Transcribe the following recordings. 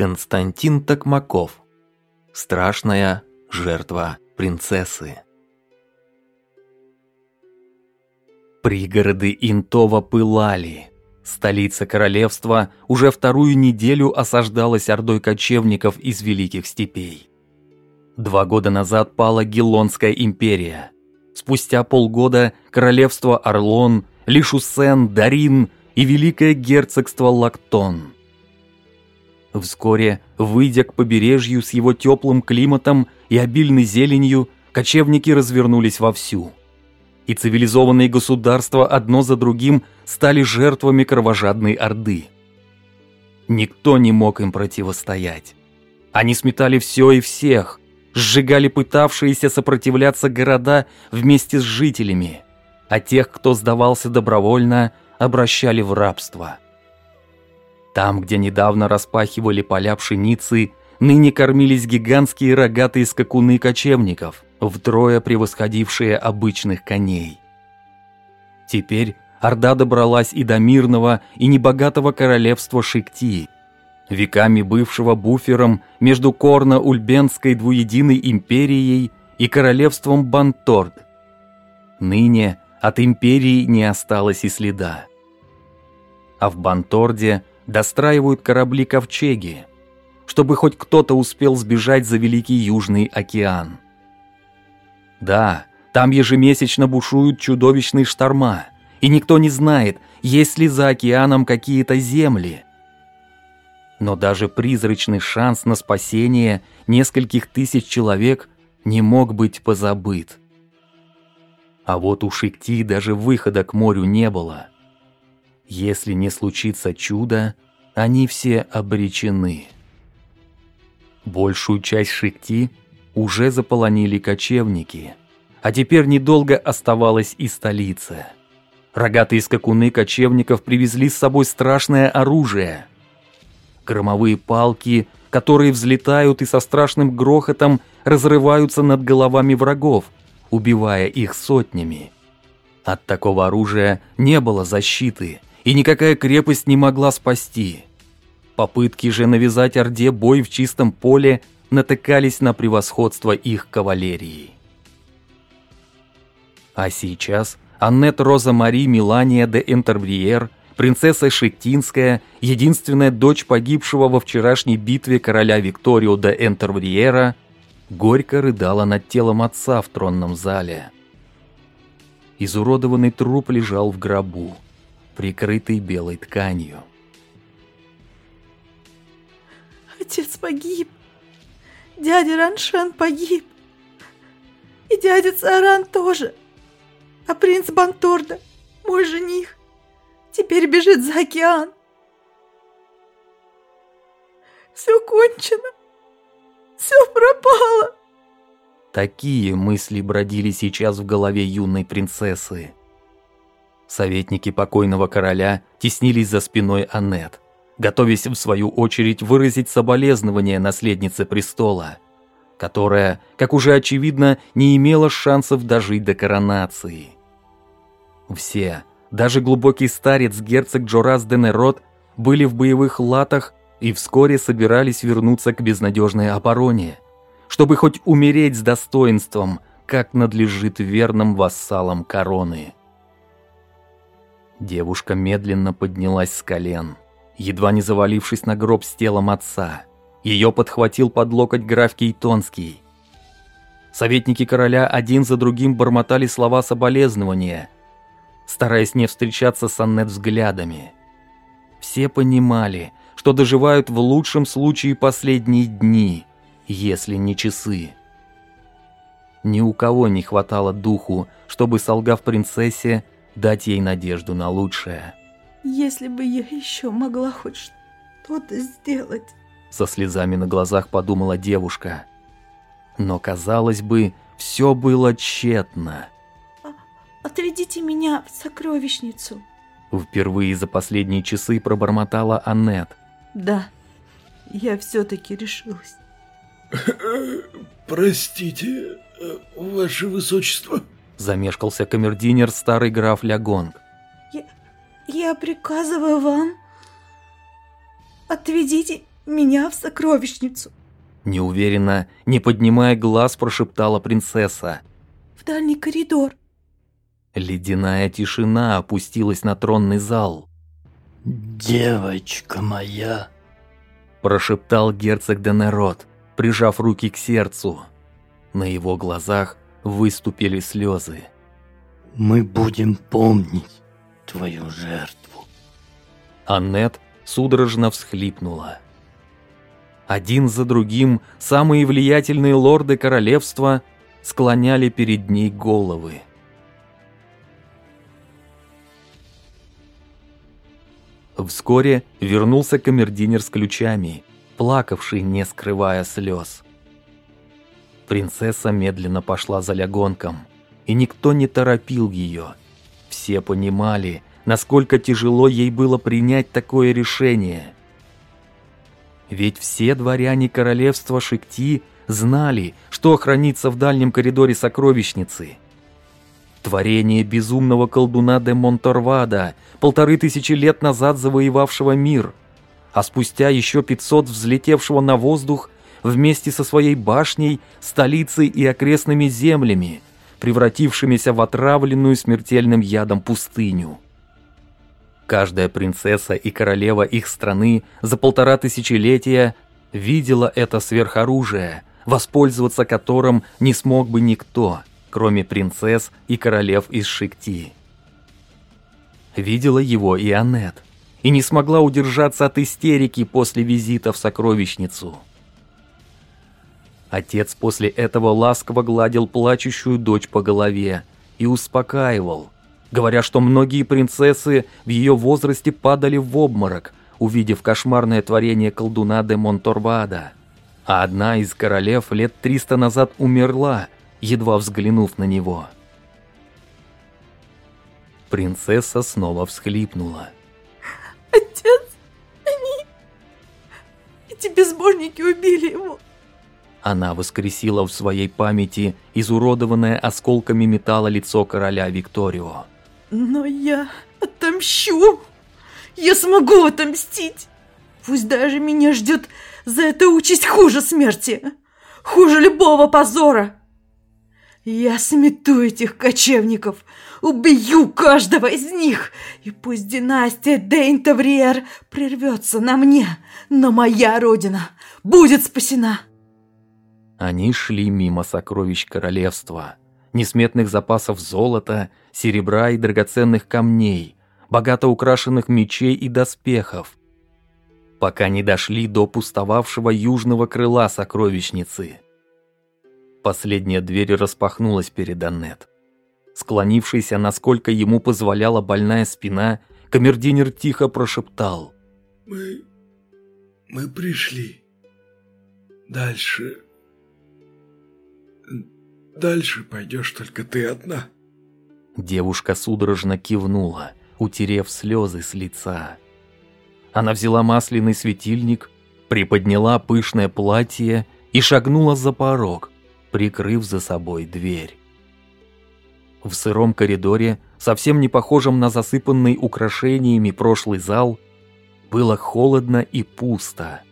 Константин Токмаков. Страшная жертва принцессы. Пригороды Интова пылали. Столица королевства уже вторую неделю осаждалась ордой кочевников из Великих Степей. Два года назад пала Гелонская империя. Спустя полгода королевство Орлон, Лишусен, Дарин и Великое герцогство Лактон – Вскоре, выйдя к побережью с его теплым климатом и обильной зеленью, кочевники развернулись вовсю. И цивилизованные государства одно за другим стали жертвами кровожадной Орды. Никто не мог им противостоять. Они сметали все и всех, сжигали пытавшиеся сопротивляться города вместе с жителями, а тех, кто сдавался добровольно, обращали в рабство. Там, где недавно распахивали поля пшеницы, ныне кормились гигантские рогатые скакуны кочевников, втрое превосходившие обычных коней. Теперь Орда добралась и до мирного, и небогатого королевства Шикти, веками бывшего буфером между Корно-Ульбенской двуединой империей и королевством Банторд. Ныне от империи не осталось и следа. А в Банторде достраивают корабли-ковчеги, чтобы хоть кто-то успел сбежать за Великий Южный океан. Да, там ежемесячно бушуют чудовищные шторма, и никто не знает, есть ли за океаном какие-то земли. Но даже призрачный шанс на спасение нескольких тысяч человек не мог быть позабыт. А вот у Шикти даже выхода к морю не было – если не случится чудо, они все обречены. Большую часть Шикти уже заполонили кочевники, а теперь недолго оставалась и столица. Рогатые скакуны кочевников привезли с собой страшное оружие. Громовые палки, которые взлетают и со страшным грохотом разрываются над головами врагов, убивая их сотнями. От такого оружия не было защиты – и никакая крепость не могла спасти. Попытки же навязать Орде бой в чистом поле натыкались на превосходство их кавалерии. А сейчас Аннет Роза Мари Милания де Энтербриер, принцесса Шектинская, единственная дочь погибшего во вчерашней битве короля Викторио де Энтербриера, горько рыдала над телом отца в тронном зале. Изуродованный труп лежал в гробу прикрытый белой тканью. Отец погиб. Дядя Раншан погиб. И дядя Царан тоже. А принц Банторда, мой жених, теперь бежит за океан. Все кончено. Все пропало. Такие мысли бродили сейчас в голове юной принцессы. Советники покойного короля теснились за спиной Аннет, готовясь в свою очередь выразить соболезнования наследнице престола, которая, как уже очевидно, не имела шансов дожить до коронации. Все, даже глубокий старец герцог Джорас де Нерот, были в боевых латах и вскоре собирались вернуться к безнадежной обороне, чтобы хоть умереть с достоинством, как надлежит верным вассалам короны. Девушка медленно поднялась с колен, едва не завалившись на гроб с телом отца. Ее подхватил под локоть граф Кейтонский. Советники короля один за другим бормотали слова соболезнования, стараясь не встречаться с Аннет взглядами. Все понимали, что доживают в лучшем случае последние дни, если не часы. Ни у кого не хватало духу, чтобы, солгав принцессе, дать ей надежду на лучшее. Если бы я еще могла хоть что-то сделать. Со слезами на глазах подумала девушка. Но, казалось бы, все было тщетно. А, «Отведите меня в сокровищницу». Впервые за последние часы пробормотала Аннет. «Да, я все-таки решилась». «Простите, ваше высочество», замешкался камердинер старый граф Лягонг. Я, я приказываю вам, отведите меня в сокровищницу. Неуверенно, не поднимая глаз, прошептала принцесса. В дальний коридор. Ледяная тишина опустилась на тронный зал. «Девочка моя!» Прошептал герцог Денерот, прижав руки к сердцу. На его глазах выступили слезы. «Мы будем помнить твою жертву». Аннет судорожно всхлипнула. Один за другим самые влиятельные лорды королевства склоняли перед ней головы. Вскоре вернулся камердинер с ключами, плакавший, не скрывая слез. Принцесса медленно пошла за лягонком, и никто не торопил ее. Все понимали, насколько тяжело ей было принять такое решение. Ведь все дворяне королевства Шикти знали, что хранится в дальнем коридоре сокровищницы. Творение безумного колдуна де Монторвада, полторы тысячи лет назад завоевавшего мир, а спустя еще 500 взлетевшего на воздух вместе со своей башней, столицей и окрестными землями, превратившимися в отравленную смертельным ядом пустыню. Каждая принцесса и королева их страны за полтора тысячелетия видела это сверхоружие, воспользоваться которым не смог бы никто, кроме принцесс и королев из Шикти. Видела его и Аннет, и не смогла удержаться от истерики после визита в сокровищницу. Отец после этого ласково гладил плачущую дочь по голове и успокаивал – говоря, что многие принцессы в ее возрасте падали в обморок, увидев кошмарное творение колдуна де Монторвада. А одна из королев лет триста назад умерла, едва взглянув на него. Принцесса снова всхлипнула. Отец, они... Эти безбожники убили его. Она воскресила в своей памяти изуродованное осколками металла лицо короля Викторио. Но я отомщу. Я смогу отомстить. Пусть даже меня ждет за это участь хуже смерти. Хуже любого позора. Я смету этих кочевников, убью каждого из них, и пусть династия Дейн-Тавриер прервется на мне, но моя родина будет спасена. Они шли мимо сокровищ королевства, несметных запасов золота, серебра и драгоценных камней, богато украшенных мечей и доспехов, пока не дошли до пустовавшего южного крыла сокровищницы. Последняя дверь распахнулась перед Аннет. Склонившийся, насколько ему позволяла больная спина, камердинер тихо прошептал. «Мы... мы пришли. Дальше Дальше пойдешь только ты одна. Девушка судорожно кивнула, утерев слезы с лица. Она взяла масляный светильник, приподняла пышное платье и шагнула за порог, прикрыв за собой дверь. В сыром коридоре, совсем не похожем на засыпанный украшениями прошлый зал, было холодно и пусто.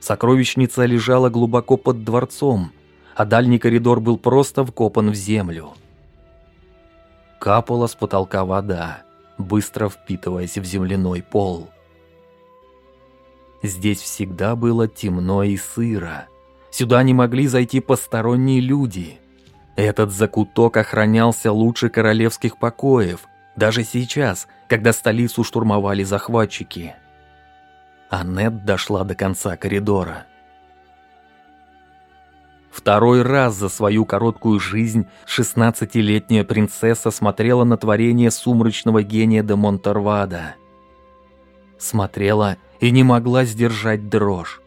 Сокровищница лежала глубоко под дворцом, а дальний коридор был просто вкопан в землю. Капала с потолка вода, быстро впитываясь в земляной пол. Здесь всегда было темно и сыро. Сюда не могли зайти посторонние люди. Этот закуток охранялся лучше королевских покоев, даже сейчас, когда столицу штурмовали захватчики. Аннет дошла до конца коридора. Второй раз за свою короткую жизнь шестнадцатилетняя принцесса смотрела на творение сумрачного гения де Монторвада. Смотрела и не могла сдержать дрожь.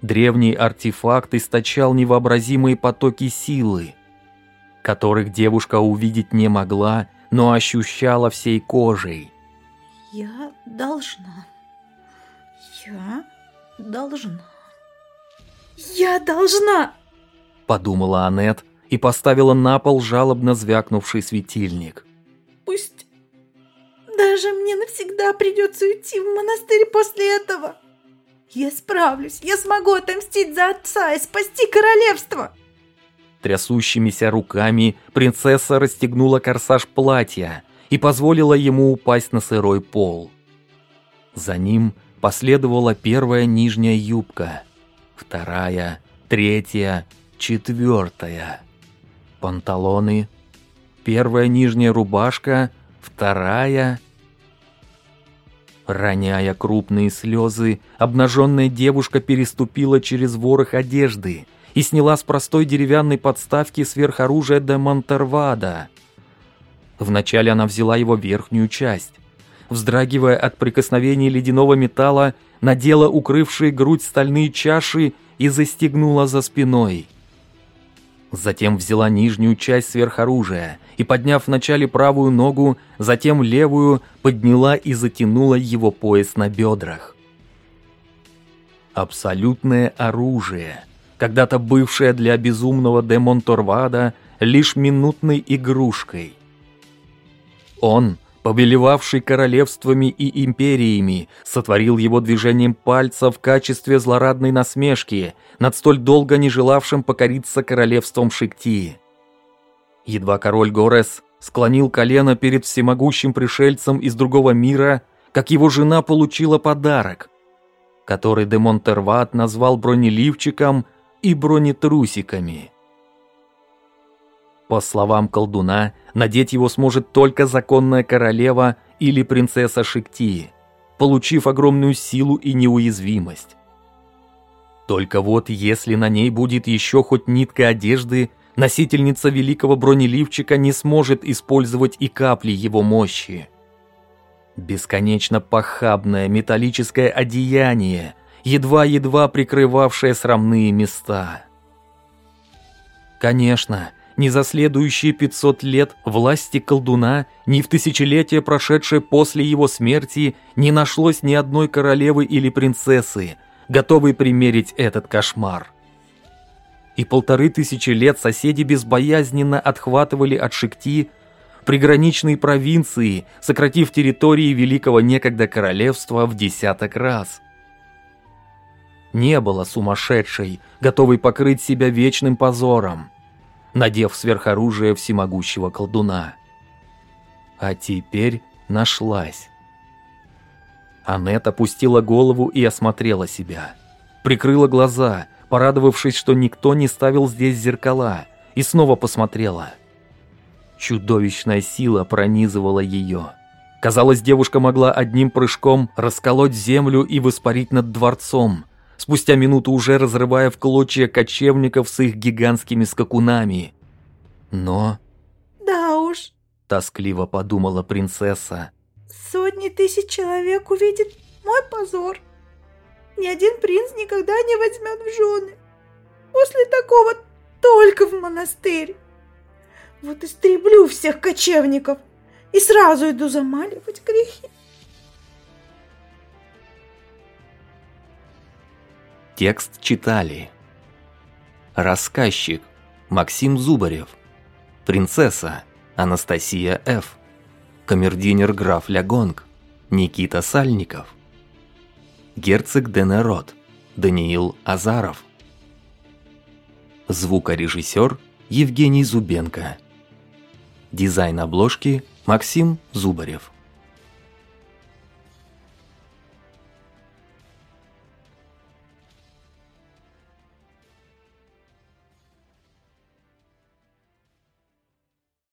Древний артефакт источал невообразимые потоки силы, которых девушка увидеть не могла, но ощущала всей кожей. «Я должна. Я должна. Я должна!» Подумала Аннет и поставила на пол жалобно звякнувший светильник. Пусть даже мне навсегда придется уйти в монастырь после этого. Я справлюсь, я смогу отомстить за отца и спасти королевство. Трясущимися руками принцесса расстегнула корсаж платья и позволила ему упасть на сырой пол. За ним последовала первая нижняя юбка, вторая, третья, четвертая. Панталоны, первая нижняя рубашка, вторая. Роняя крупные слезы, обнаженная девушка переступила через ворох одежды и сняла с простой деревянной подставки сверхоружие де Монтервада. Вначале она взяла его верхнюю часть. Вздрагивая от прикосновения ледяного металла, надела укрывшие грудь стальные чаши и застегнула за спиной. Затем взяла нижнюю часть сверхоружия и, подняв вначале правую ногу, затем левую, подняла и затянула его пояс на бедрах. Абсолютное оружие, когда-то бывшее для безумного де Монторвада лишь минутной игрушкой. Он, повелевавший королевствами и империями, сотворил его движением пальца в качестве злорадной насмешки над столь долго не желавшим покориться королевством Шикти. Едва король Горес склонил колено перед всемогущим пришельцем из другого мира, как его жена получила подарок, который де Монтерват назвал бронеливчиком и бронетрусиками. По словам колдуна, надеть его сможет только законная королева или принцесса Шикти, получив огромную силу и неуязвимость. Только вот если на ней будет еще хоть нитка одежды, носительница великого бронеливчика не сможет использовать и капли его мощи. Бесконечно похабное металлическое одеяние, едва-едва прикрывавшее срамные места. Конечно, ни за следующие 500 лет власти колдуна, ни в тысячелетие, прошедшее после его смерти, не нашлось ни одной королевы или принцессы, готовой примерить этот кошмар. И полторы тысячи лет соседи безбоязненно отхватывали от Шикти приграничные провинции, сократив территории великого некогда королевства в десяток раз. Не было сумасшедшей, готовой покрыть себя вечным позором надев сверхоружие всемогущего колдуна. А теперь нашлась. Аннет опустила голову и осмотрела себя. Прикрыла глаза, порадовавшись, что никто не ставил здесь зеркала, и снова посмотрела. Чудовищная сила пронизывала ее. Казалось, девушка могла одним прыжком расколоть землю и воспарить над дворцом, спустя минуту уже разрывая в клочья кочевников с их гигантскими скакунами. Но... Да уж, тоскливо подумала принцесса. Сотни тысяч человек увидят мой позор. Ни один принц никогда не возьмет в жены. После такого только в монастырь. Вот истреблю всех кочевников и сразу иду замаливать грехи. Текст читали. Рассказчик Максим Зубарев. Принцесса Анастасия Ф. Камердинер граф Лягонг Никита Сальников. Герцог Денерот Даниил Азаров. Звукорежиссер Евгений Зубенко. Дизайн обложки Максим Зубарев.